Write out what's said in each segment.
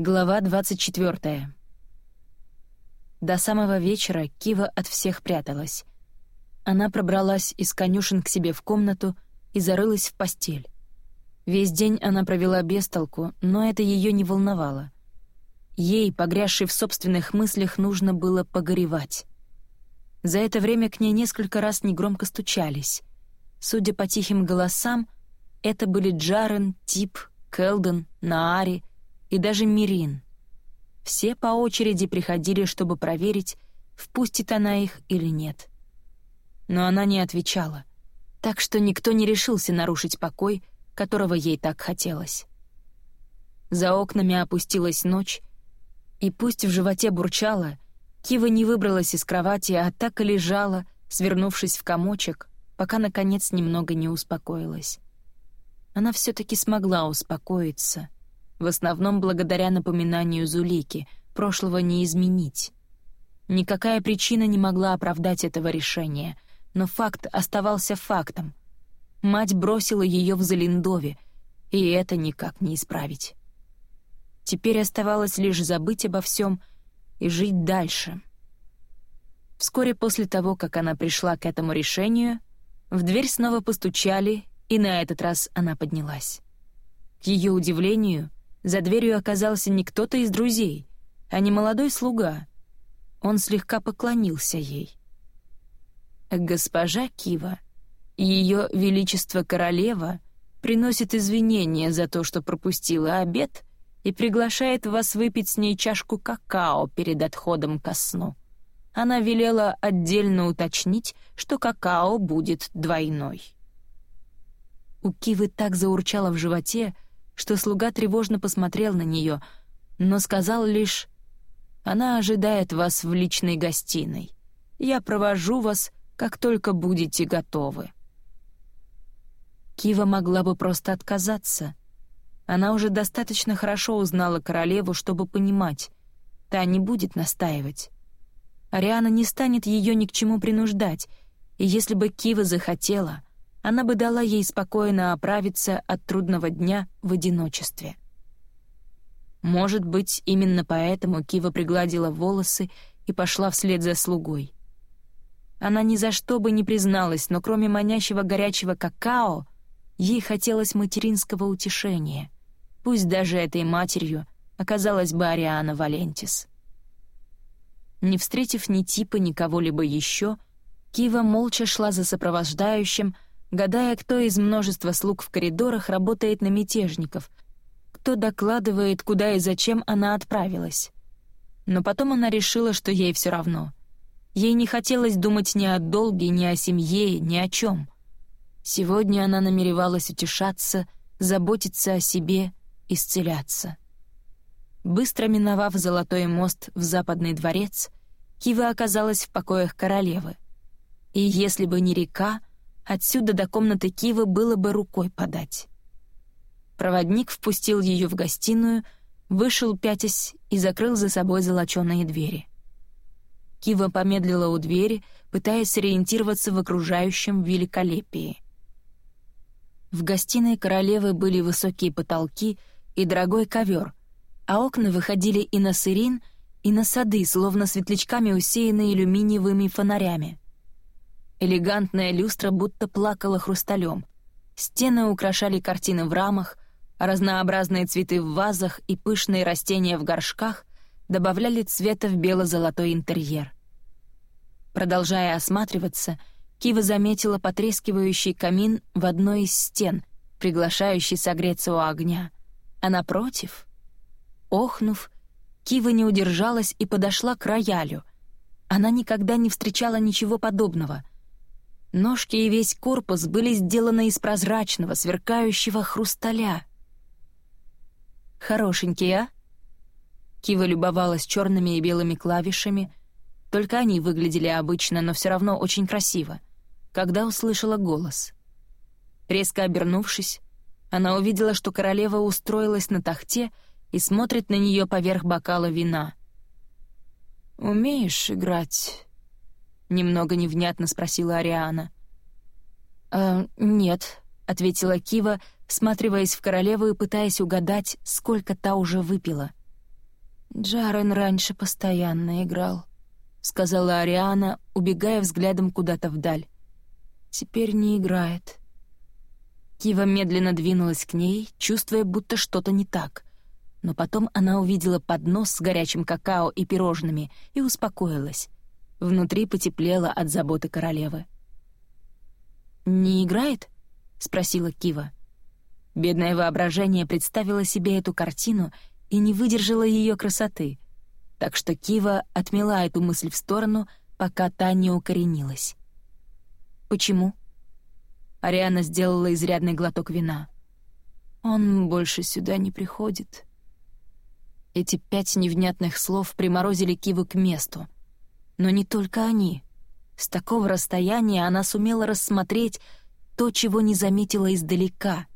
Глава 24. До самого вечера Кива от всех пряталась. Она пробралась из конюшен к себе в комнату и зарылась в постель. Весь день она провела без толку, но это ее не волновало. Ей, погрязшей в собственных мыслях, нужно было погоревать. За это время к ней несколько раз негромко стучались. Судя по тихим голосам, это были Джарен, Тип, Келден, Наари — и даже Мирин. Все по очереди приходили, чтобы проверить, впустит она их или нет. Но она не отвечала, так что никто не решился нарушить покой, которого ей так хотелось. За окнами опустилась ночь, и пусть в животе бурчало, Кива не выбралась из кровати, а так и лежала, свернувшись в комочек, пока, наконец, немного не успокоилась. Она все таки смогла успокоиться — в основном благодаря напоминанию Зулики, прошлого не изменить. Никакая причина не могла оправдать этого решения, но факт оставался фактом. Мать бросила ее в Залиндове, и это никак не исправить. Теперь оставалось лишь забыть обо всем и жить дальше. Вскоре после того, как она пришла к этому решению, в дверь снова постучали, и на этот раз она поднялась. К ее удивлению, за дверью оказался не кто-то из друзей, а не молодой слуга. Он слегка поклонился ей. «Госпожа Кива, ее величество королева приносит извинения за то, что пропустила обед и приглашает вас выпить с ней чашку какао перед отходом ко сну. Она велела отдельно уточнить, что какао будет двойной». У Кивы так заурчало в животе, что слуга тревожно посмотрел на нее, но сказал лишь «Она ожидает вас в личной гостиной. Я провожу вас, как только будете готовы». Кива могла бы просто отказаться. Она уже достаточно хорошо узнала королеву, чтобы понимать, та не будет настаивать. Ариана не станет ее ни к чему принуждать, и если бы Кива захотела — она бы дала ей спокойно оправиться от трудного дня в одиночестве. Может быть, именно поэтому Кива пригладила волосы и пошла вслед за слугой. Она ни за что бы не призналась, но кроме манящего горячего какао, ей хотелось материнского утешения. Пусть даже этой матерью оказалась бы Ариана Валентис. Не встретив ни типа, ни кого-либо еще, Кива молча шла за сопровождающим, гадая, кто из множества слуг в коридорах работает на мятежников, кто докладывает, куда и зачем она отправилась. Но потом она решила, что ей все равно. Ей не хотелось думать ни о долге, ни о семье, ни о чем. Сегодня она намеревалась утешаться, заботиться о себе, исцеляться. Быстро миновав золотой мост в западный дворец, Кива оказалась в покоях королевы. И если бы не река, Отсюда до комнаты Кивы было бы рукой подать. Проводник впустил ее в гостиную, вышел пятясь и закрыл за собой золочёные двери. Кива помедлила у двери, пытаясь сориентироваться в окружающем великолепии. В гостиной королевы были высокие потолки и дорогой ковер, а окна выходили и на сырин, и на сады, словно светлячками усеянные алюминиевыми фонарями. Элегантная люстра будто плакала хрусталем. Стены украшали картины в рамах, а разнообразные цветы в вазах и пышные растения в горшках добавляли цвета в бело-золотой интерьер. Продолжая осматриваться, Кива заметила потрескивающий камин в одной из стен, приглашающий согреться у огня. А напротив, охнув, Кива не удержалась и подошла к роялю. Она никогда не встречала ничего подобного — Ножки и весь корпус были сделаны из прозрачного, сверкающего хрусталя. «Хорошенький, а?» Кива любовалась черными и белыми клавишами, только они выглядели обычно, но все равно очень красиво, когда услышала голос. Резко обернувшись, она увидела, что королева устроилась на тахте и смотрит на нее поверх бокала вина. «Умеешь играть — немного невнятно спросила Ариана. «Э, «Нет», — ответила Кива, всматриваясь в королеву и пытаясь угадать, сколько та уже выпила. «Джарен раньше постоянно играл», — сказала Ариана, убегая взглядом куда-то вдаль. «Теперь не играет». Кива медленно двинулась к ней, чувствуя, будто что-то не так. Но потом она увидела поднос с горячим какао и пирожными и успокоилась. Внутри потеплело от заботы королевы. «Не играет?» — спросила Кива. Бедное воображение представило себе эту картину и не выдержало ее красоты, так что Кива отмела эту мысль в сторону, пока та не укоренилась. «Почему?» Ариана сделала изрядный глоток вина. «Он больше сюда не приходит». Эти пять невнятных слов приморозили Киву к месту. Но не только они. С такого расстояния она сумела рассмотреть то, чего не заметила издалека.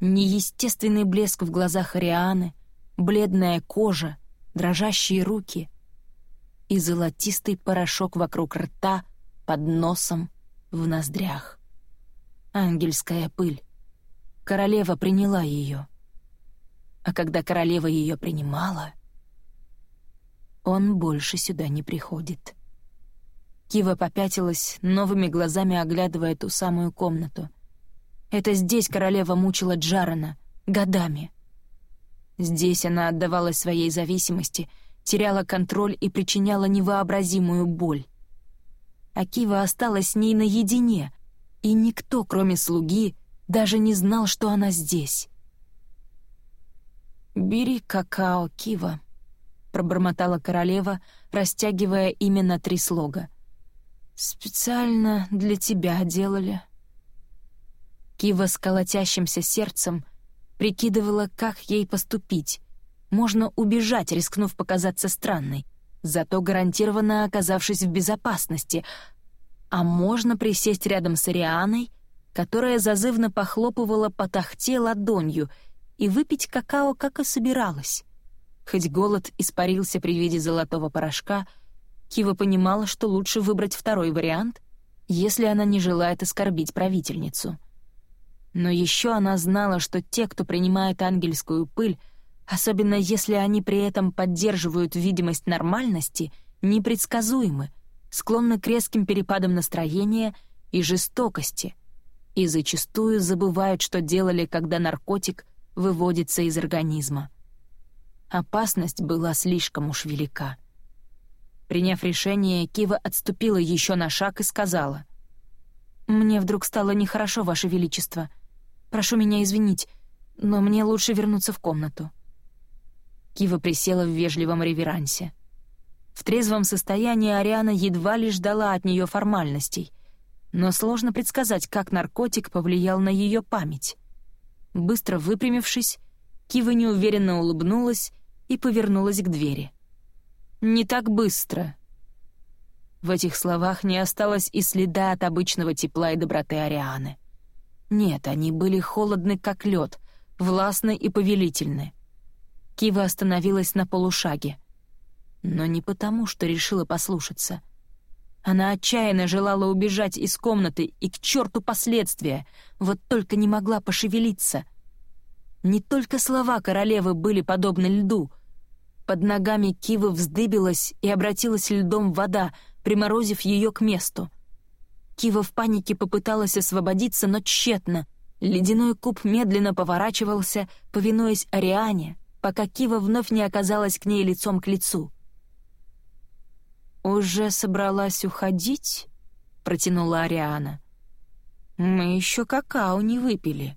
Неестественный блеск в глазах Арианы, бледная кожа, дрожащие руки и золотистый порошок вокруг рта, под носом, в ноздрях. Ангельская пыль. Королева приняла ее. А когда королева ее принимала, он больше сюда не приходит. Кива попятилась, новыми глазами оглядывая ту самую комнату. Это здесь королева мучила Джарена годами. Здесь она отдавалась своей зависимости, теряла контроль и причиняла невообразимую боль. А Кива осталась с ней наедине, и никто, кроме слуги, даже не знал, что она здесь. «Бери какао, Кива», — пробормотала королева, растягивая именно три слога. «Специально для тебя делали». Кива с колотящимся сердцем прикидывала, как ей поступить. Можно убежать, рискнув показаться странной, зато гарантированно оказавшись в безопасности. А можно присесть рядом с Арианой, которая зазывно похлопывала по тахте ладонью, и выпить какао, как и собиралась. Хоть голод испарился при виде золотого порошка — Кива понимала, что лучше выбрать второй вариант, если она не желает оскорбить правительницу. Но еще она знала, что те, кто принимает ангельскую пыль, особенно если они при этом поддерживают видимость нормальности, непредсказуемы, склонны к резким перепадам настроения и жестокости, и зачастую забывают, что делали, когда наркотик выводится из организма. Опасность была слишком уж велика. Приняв решение, Кива отступила еще на шаг и сказала. «Мне вдруг стало нехорошо, Ваше Величество. Прошу меня извинить, но мне лучше вернуться в комнату». Кива присела в вежливом реверансе. В трезвом состоянии Ариана едва ли ждала от нее формальностей, но сложно предсказать, как наркотик повлиял на ее память. Быстро выпрямившись, Кива неуверенно улыбнулась и повернулась к двери. Не так быстро». В этих словах не осталось и следа от обычного тепла и доброты Арианы. Нет, они были холодны, как лед, властны и повелительны. Кива остановилась на полушаге. Но не потому, что решила послушаться. Она отчаянно желала убежать из комнаты и к черту последствия, вот только не могла пошевелиться. Не только слова королевы были подобны льду — под ногами Кивы вздыбилась и обратилась льдом вода, приморозив ее к месту. Кива в панике попыталась освободиться, но тщетно. Ледяной куб медленно поворачивался, повинуясь Ариане, пока Кива вновь не оказалась к ней лицом к лицу. «Уже собралась уходить?» — протянула Ариана. «Мы еще какао не выпили».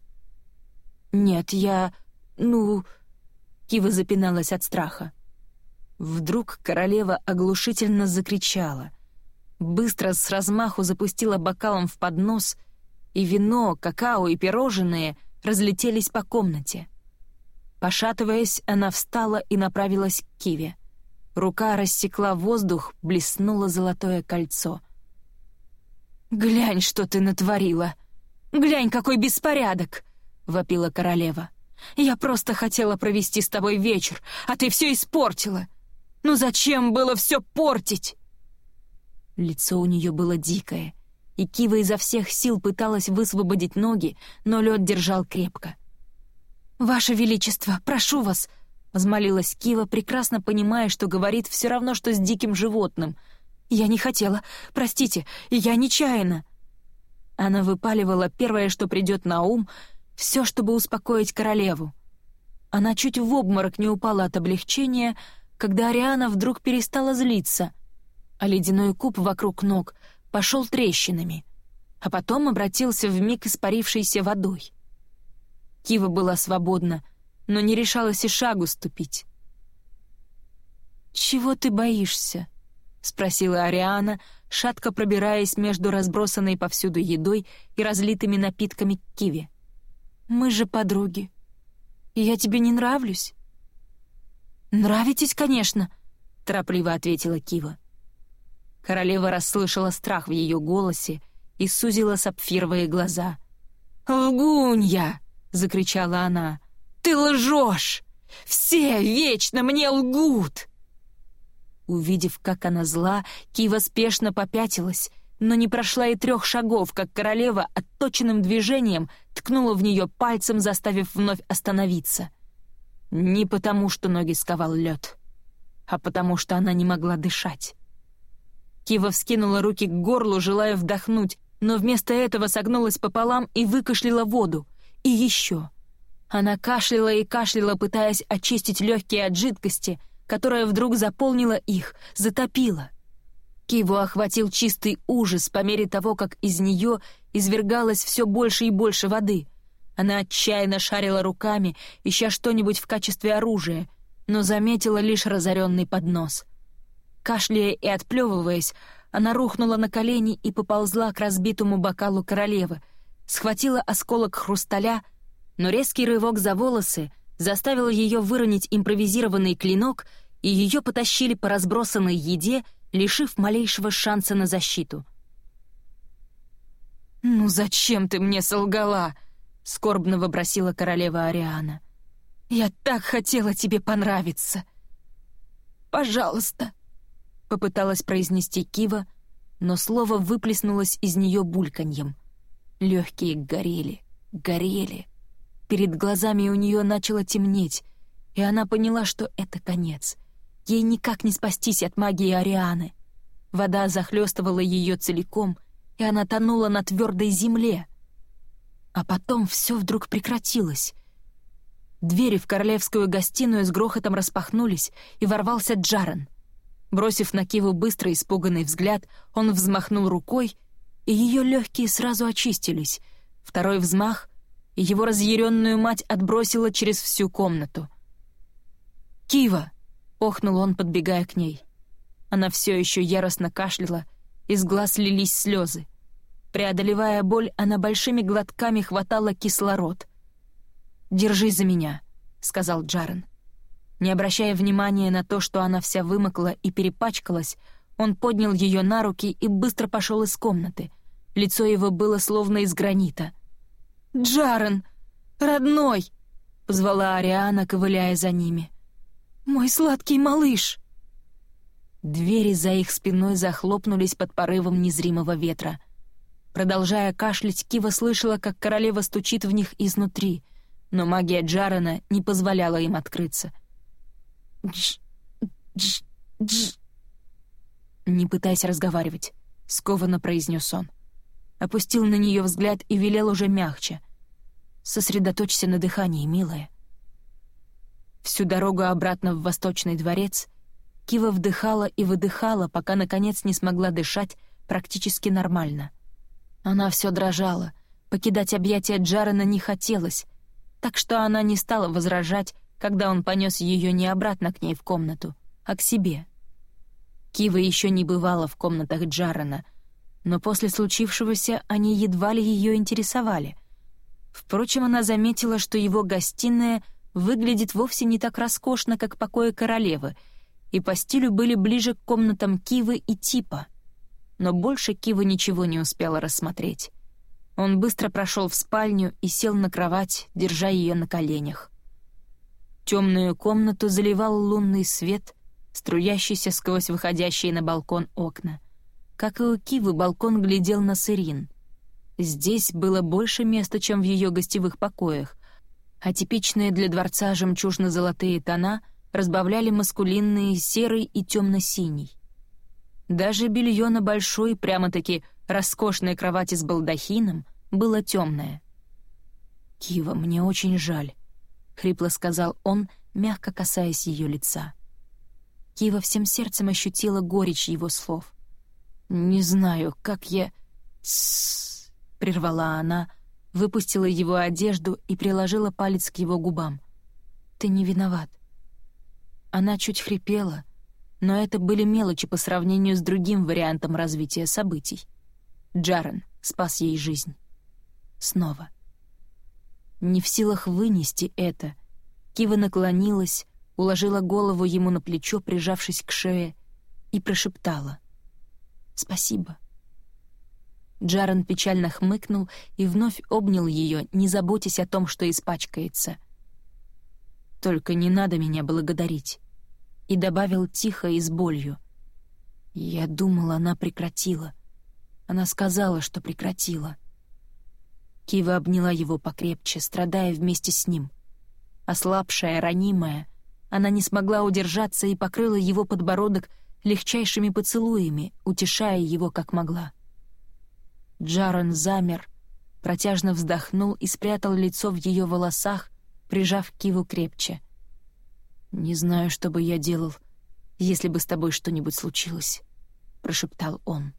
«Нет, я... ну...» Кива запиналась от страха. Вдруг королева оглушительно закричала. Быстро с размаху запустила бокалом в поднос, и вино, какао и пирожные разлетелись по комнате. Пошатываясь, она встала и направилась к Киве. Рука рассекла воздух, блеснуло золотое кольцо. «Глянь, что ты натворила! Глянь, какой беспорядок!» — вопила королева. «Я просто хотела провести с тобой вечер, а ты все испортила!» Ну зачем было все портить?» Лицо у нее было дикое, и Кива изо всех сил пыталась высвободить ноги, но лед держал крепко. «Ваше Величество, прошу вас!» — взмолилась Кива, прекрасно понимая, что говорит все равно, что с диким животным. «Я не хотела. Простите, я нечаянно». Она выпаливала первое, что придет на ум, все, чтобы успокоить королеву. Она чуть в обморок не упала от облегчения, когда Ариана вдруг перестала злиться, а ледяной куб вокруг ног пошел трещинами, а потом обратился в миг испарившейся водой. Кива была свободна, но не решалась и шагу ступить. «Чего ты боишься?» — спросила Ариана, шатко пробираясь между разбросанной повсюду едой и разлитыми напитками Киве. «Мы же подруги. Я тебе не нравлюсь?» «Нравитесь, конечно», — торопливо ответила Кива. Королева расслышала страх в ее голосе и сузила сапфировые глаза. «Лгунья!» — закричала она. «Ты лжешь! Все вечно мне лгут!» Увидев, как она зла, Кива спешно попятилась, но не прошла и трех шагов, как королева отточенным движением ткнула в нее пальцем, заставив вновь остановиться. Не потому, что ноги сковал лед, а потому, что она не могла дышать. Кива вскинула руки к горлу, желая вдохнуть, но вместо этого согнулась пополам и выкашляла воду. И еще. Она кашляла и кашляла, пытаясь очистить легкие от жидкости, которая вдруг заполнила их, затопила. Киву охватил чистый ужас по мере того, как из нее извергалось все больше и больше воды. Она отчаянно шарила руками, ища что-нибудь в качестве оружия, но заметила лишь разоренный поднос. Кашляя и отплевываясь, она рухнула на колени и поползла к разбитому бокалу королевы, схватила осколок хрусталя — но резкий рывок за волосы заставил ее выронить импровизированный клинок, и ее потащили по разбросанной еде, лишив малейшего шанса на защиту. «Ну зачем ты мне солгала?» — скорбно выбросила королева Ариана. «Я так хотела тебе понравиться!» «Пожалуйста!» — попыталась произнести Кива, но слово выплеснулось из нее бульканьем. Легкие горели, горели. Перед глазами у нее начало темнеть, и она поняла, что это конец. Ей никак не спастись от магии Арианы. Вода захлестывала ее целиком, и она тонула на твердой земле. А потом все вдруг прекратилось. Двери в королевскую гостиную с грохотом распахнулись, и ворвался Джарен. Бросив на Киву быстрый испуганный взгляд, он взмахнул рукой, и ее легкие сразу очистились. Второй взмах — и его разъяренную мать отбросила через всю комнату. «Кива!» — охнул он, подбегая к ней. Она все еще яростно кашляла, из глаз лились слезы. Преодолевая боль, она большими глотками хватала кислород. «Держи за меня», — сказал Джарен. Не обращая внимания на то, что она вся вымокла и перепачкалась, он поднял ее на руки и быстро пошел из комнаты. Лицо его было словно из гранита. «Джарен! Родной!» — позвала Ариана, ковыляя за ними. «Мой сладкий малыш!» Двери за их спиной захлопнулись под порывом незримого ветра. Продолжая кашлять, Кива слышала, как королева стучит в них изнутри, но магия Джарена не позволяла им открыться. «Дж... дж... дж...» «Не пытайся разговаривать», — скованно произнес он. Опустил на нее взгляд и велел уже мягче. Сосредоточься на дыхании, милая. Всю дорогу обратно в Восточный дворец Кива вдыхала и выдыхала, пока, наконец, не смогла дышать практически нормально. Она все дрожала, покидать объятия Джарена не хотелось, так что она не стала возражать, когда он понес ее не обратно к ней в комнату, а к себе. Кива еще не бывала в комнатах Джарена, но после случившегося они едва ли ее интересовали — Впрочем, она заметила, что его гостиная выглядит вовсе не так роскошно, как покои королевы, и по стилю были ближе к комнатам Кивы и Типа. Но больше Кива ничего не успела рассмотреть. Он быстро прошел в спальню и сел на кровать, держа ее на коленях. Темную комнату заливал лунный свет, струящийся сквозь выходящие на балкон окна. Как и у Кивы, балкон глядел на Сырин — Здесь было больше места, чем в ее гостевых покоях, а типичные для дворца жемчужно-золотые тона разбавляли маскулинные серый и темно-синий. Даже белье на большой, прямо-таки роскошной кровати с балдахином было темное. «Кива, мне очень жаль», — хрипло сказал он, мягко касаясь ее лица. Кива всем сердцем ощутила горечь его слов. «Не знаю, как я...» «Тссс», — прервала она, выпустила его одежду и приложила палец к его губам. «Ты не виноват». Она чуть хрипела, но это были мелочи по сравнению с другим вариантом развития событий. Джарен спас ей жизнь. Снова. Не в силах вынести это, Кива наклонилась, уложила голову ему на плечо, прижавшись к шее, и прошептала. «Спасибо». Джарен печально хмыкнул и вновь обнял ее, не заботясь о том, что испачкается. «Только не надо меня благодарить», и добавил тихо и с болью. «Я думала, она прекратила. Она сказала, что прекратила». Кива обняла его покрепче, страдая вместе с ним. Ослабшая, ранимая, она не смогла удержаться и покрыла его подбородок легчайшими поцелуями, утешая его как могла. Джарон замер, протяжно вздохнул и спрятал лицо в ее волосах, прижав Киву крепче. «Не знаю, что бы я делал, если бы с тобой что-нибудь случилось», — прошептал он.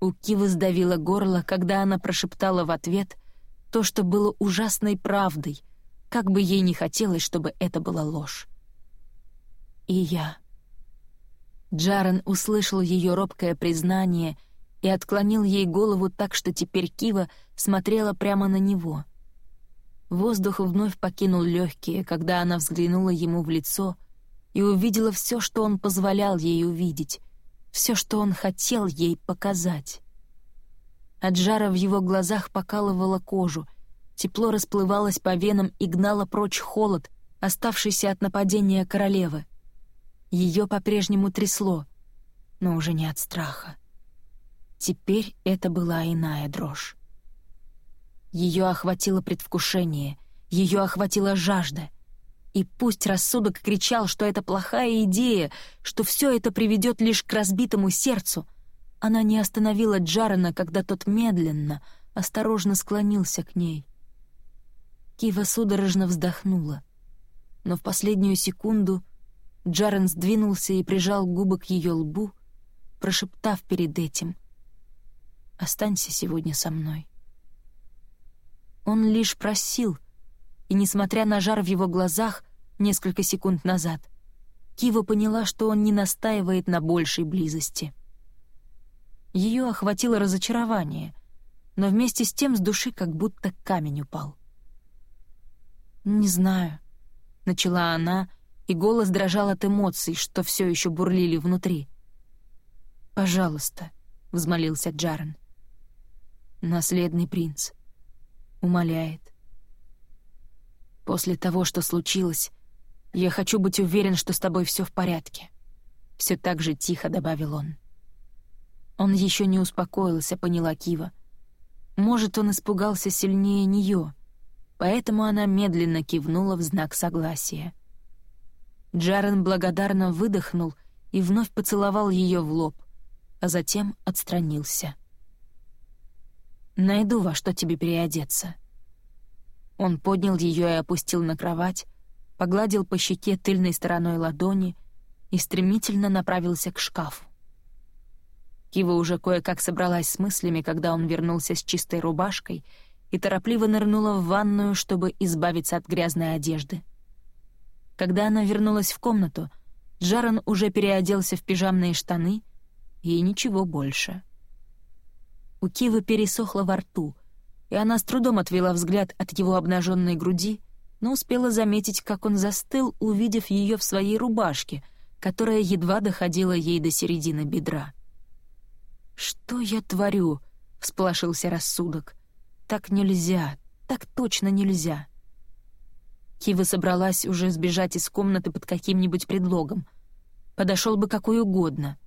У Кивы сдавило горло, когда она прошептала в ответ то, что было ужасной правдой, как бы ей не хотелось, чтобы это была ложь. «И я». Джарен услышал ее робкое признание — и отклонил ей голову так, что теперь Кива смотрела прямо на него. Воздух вновь покинул легкие, когда она взглянула ему в лицо и увидела все, что он позволял ей увидеть, все, что он хотел ей показать. От жара в его глазах покалывало кожу, тепло расплывалось по венам и гнало прочь холод, оставшийся от нападения королевы. Ее по-прежнему трясло, но уже не от страха. Теперь это была иная дрожь. Ее охватило предвкушение, ее охватила жажда. И пусть рассудок кричал, что это плохая идея, что все это приведет лишь к разбитому сердцу, она не остановила Джарена, когда тот медленно, осторожно склонился к ней. Кива судорожно вздохнула. Но в последнюю секунду Джарен сдвинулся и прижал губы к ее лбу, прошептав перед этим Останься сегодня со мной». Он лишь просил, и, несмотря на жар в его глазах несколько секунд назад, Кива поняла, что он не настаивает на большей близости. Ее охватило разочарование, но вместе с тем с души как будто камень упал. «Не знаю», — начала она, и голос дрожал от эмоций, что все еще бурлили внутри. «Пожалуйста», — взмолился Джарен наследный принц. Умоляет. После того, что случилось, я хочу быть уверен, что с тобой все в порядке. Все так же тихо добавил он. Он еще не успокоился, поняла Кива. Может, он испугался сильнее нее, поэтому она медленно кивнула в знак согласия. Джарен благодарно выдохнул и вновь поцеловал ее в лоб, а затем отстранился. Найду во что тебе переодеться». Он поднял ее и опустил на кровать, погладил по щеке тыльной стороной ладони и стремительно направился к шкафу. Кива уже кое-как собралась с мыслями, когда он вернулся с чистой рубашкой и торопливо нырнула в ванную, чтобы избавиться от грязной одежды. Когда она вернулась в комнату, Джаран уже переоделся в пижамные штаны и ничего больше — у Кивы пересохло во рту, и она с трудом отвела взгляд от его обнаженной груди, но успела заметить, как он застыл, увидев ее в своей рубашке, которая едва доходила ей до середины бедра. «Что я творю?» — всполошился рассудок. «Так нельзя, так точно нельзя». Кива собралась уже сбежать из комнаты под каким-нибудь предлогом. Подошел бы какой угодно —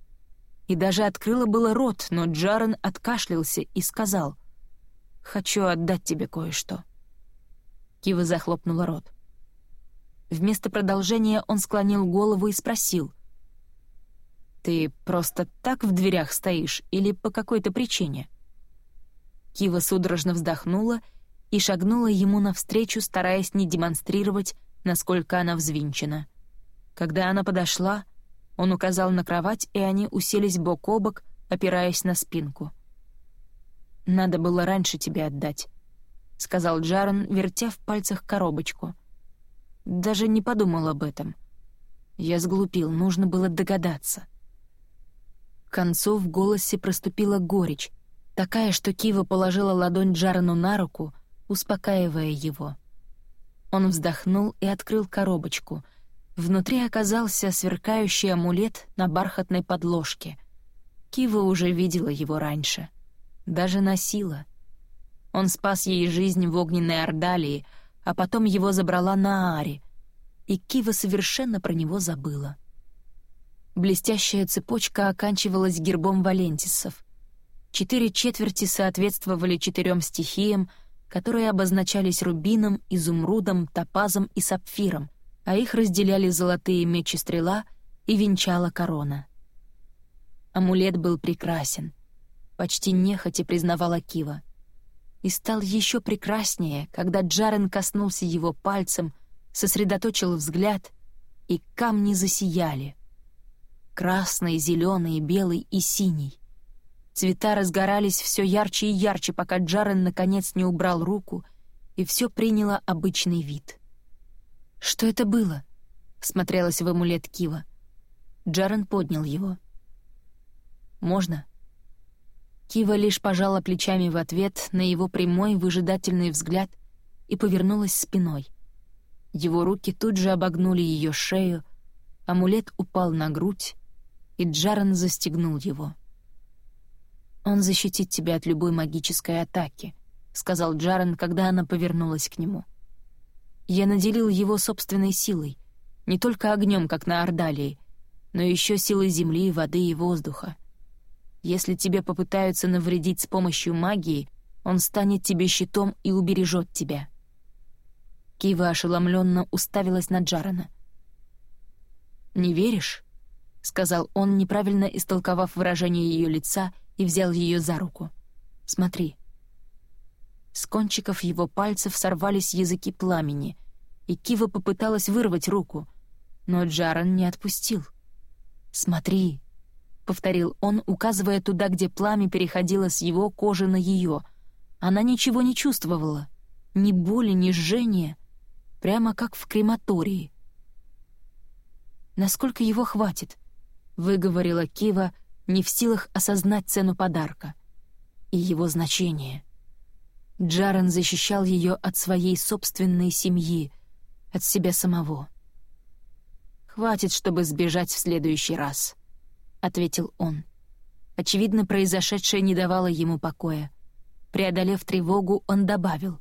и даже открыла было рот, но Джарен откашлялся и сказал, «Хочу отдать тебе кое-что». Кива захлопнула рот. Вместо продолжения он склонил голову и спросил. «Ты просто так в дверях стоишь или по какой-то причине?» Кива судорожно вздохнула и шагнула ему навстречу, стараясь не демонстрировать, насколько она взвинчена. Когда она подошла, он указал на кровать, и они уселись бок о бок, опираясь на спинку. «Надо было раньше тебе отдать», — сказал Джарен, вертя в пальцах коробочку. «Даже не подумал об этом. Я сглупил, нужно было догадаться». К концу в голосе проступила горечь, такая, что Кива положила ладонь Джарену на руку, успокаивая его. Он вздохнул и открыл коробочку — Внутри оказался сверкающий амулет на бархатной подложке. Кива уже видела его раньше. Даже носила. Он спас ей жизнь в огненной Ордалии, а потом его забрала на Ааре, и Кива совершенно про него забыла. Блестящая цепочка оканчивалась гербом валентисов. Четыре четверти соответствовали четырем стихиям, которые обозначались рубином, изумрудом, топазом и сапфиром — а их разделяли золотые меч и стрела и венчала корона. Амулет был прекрасен, почти нехотя признавала Кива. И стал еще прекраснее, когда Джарен коснулся его пальцем, сосредоточил взгляд, и камни засияли. Красный, зеленый, белый и синий. Цвета разгорались все ярче и ярче, пока Джарен наконец не убрал руку, и все приняло обычный вид. «Что это было?» — смотрелась в амулет Кива. Джарен поднял его. «Можно?» Кива лишь пожала плечами в ответ на его прямой выжидательный взгляд и повернулась спиной. Его руки тут же обогнули ее шею, амулет упал на грудь, и Джарен застегнул его. «Он защитит тебя от любой магической атаки», — сказал Джарен, когда она повернулась к нему. — я наделил его собственной силой, не только огнем, как на Ордалии, но еще силой земли, воды и воздуха. Если тебе попытаются навредить с помощью магии, он станет тебе щитом и убережет тебя. Кива ошеломленно уставилась на Джарана. «Не веришь?» — сказал он, неправильно истолковав выражение ее лица, и взял ее за руку. «Смотри». С кончиков его пальцев сорвались языки пламени, и Кива попыталась вырвать руку, но Джаран не отпустил. «Смотри», — повторил он, указывая туда, где пламя переходило с его кожи на ее. Она ничего не чувствовала, ни боли, ни жжения, прямо как в крематории. «Насколько его хватит?» — выговорила Кива, не в силах осознать цену подарка и его значение — Джарен защищал ее от своей собственной семьи, от себя самого. «Хватит, чтобы сбежать в следующий раз», — ответил он. Очевидно, произошедшее не давало ему покоя. Преодолев тревогу, он добавил.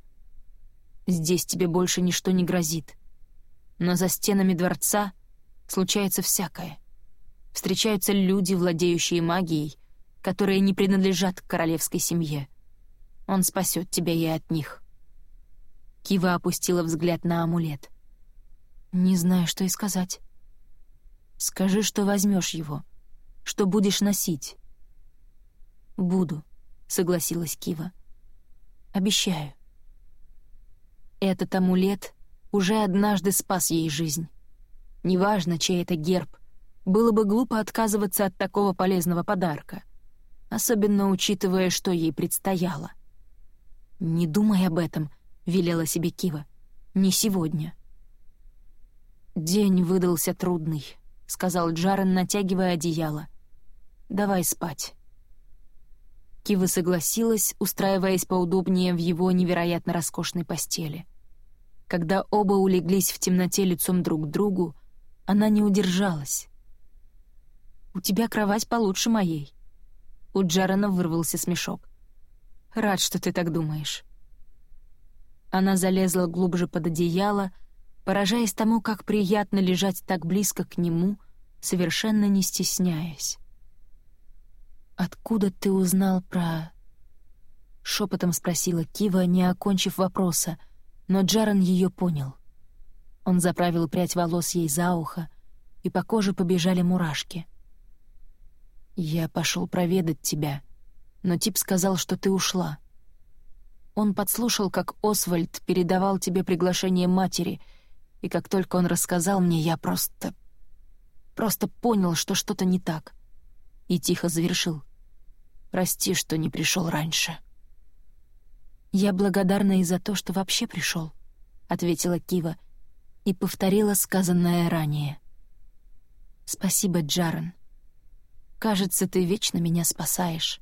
«Здесь тебе больше ничто не грозит. Но за стенами дворца случается всякое. Встречаются люди, владеющие магией, которые не принадлежат к королевской семье. Он спасет тебя и от них». Кива опустила взгляд на амулет. «Не знаю, что и сказать. Скажи, что возьмешь его, что будешь носить». «Буду», — согласилась Кива. «Обещаю». Этот амулет уже однажды спас ей жизнь. Неважно, чей это герб, было бы глупо отказываться от такого полезного подарка, особенно учитывая, что ей предстояло. «Не думай об этом», — велела себе Кива. «Не сегодня». «День выдался трудный», — сказал Джарен, натягивая одеяло. «Давай спать». Кива согласилась, устраиваясь поудобнее в его невероятно роскошной постели. Когда оба улеглись в темноте лицом друг к другу, она не удержалась. «У тебя кровать получше моей». У Джарена вырвался смешок. Рад, что ты так думаешь». Она залезла глубже под одеяло, поражаясь тому, как приятно лежать так близко к нему, совершенно не стесняясь. «Откуда ты узнал про...» — шепотом спросила Кива, не окончив вопроса, Но Джаран ее понял. Он заправил прядь волос ей за ухо, и по коже побежали мурашки. «Я пошел проведать тебя, но тип сказал, что ты ушла. Он подслушал, как Освальд передавал тебе приглашение матери, и как только он рассказал мне, я просто... просто понял, что что-то не так. И тихо завершил. «Прости, что не пришел раньше». «Я благодарна и за то, что вообще пришел», — ответила Кива и повторила сказанное ранее. «Спасибо, Джарен. Кажется, ты вечно меня спасаешь».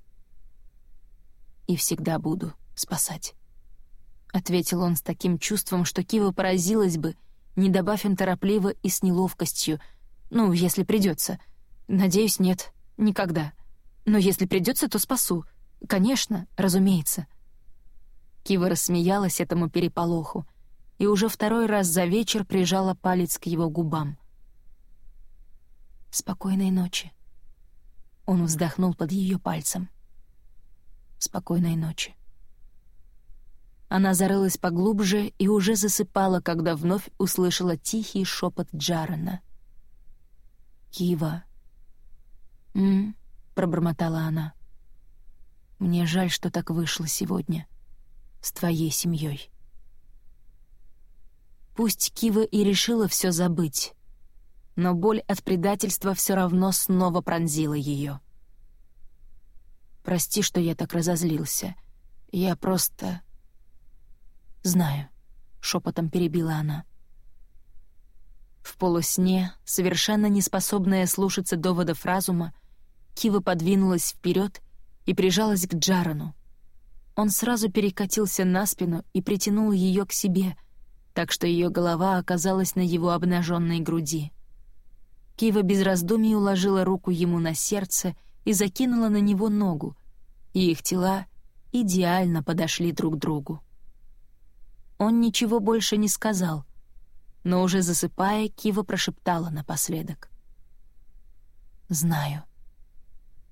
«И всегда буду спасать», — ответил он с таким чувством, что Кива поразилась бы, не добавь он торопливо и с неловкостью. «Ну, если придется. Надеюсь, нет. Никогда. Но если придется, то спасу. Конечно, разумеется». Кива рассмеялась этому переполоху и уже второй раз за вечер прижала палец к его губам. «Спокойной ночи». Он вздохнул под ее пальцем. «Спокойной ночи». Она зарылась поглубже и уже засыпала, когда вновь услышала тихий шепот Джарена. «Кива». «М?», пробормотала она. «Мне жаль, что так вышло сегодня» с твоей семьей. Пусть Кива и решила все забыть, но боль от предательства все равно снова пронзила ее. «Прости, что я так разозлился. Я просто...» «Знаю», — шепотом перебила она. В полусне, совершенно неспособная слушаться доводов разума, Кива подвинулась вперед и прижалась к Джарану, он сразу перекатился на спину и притянул ее к себе, так что ее голова оказалась на его обнаженной груди. Кива без раздумий уложила руку ему на сердце и закинула на него ногу, и их тела идеально подошли друг к другу. Он ничего больше не сказал, но уже засыпая, Кива прошептала напоследок. «Знаю».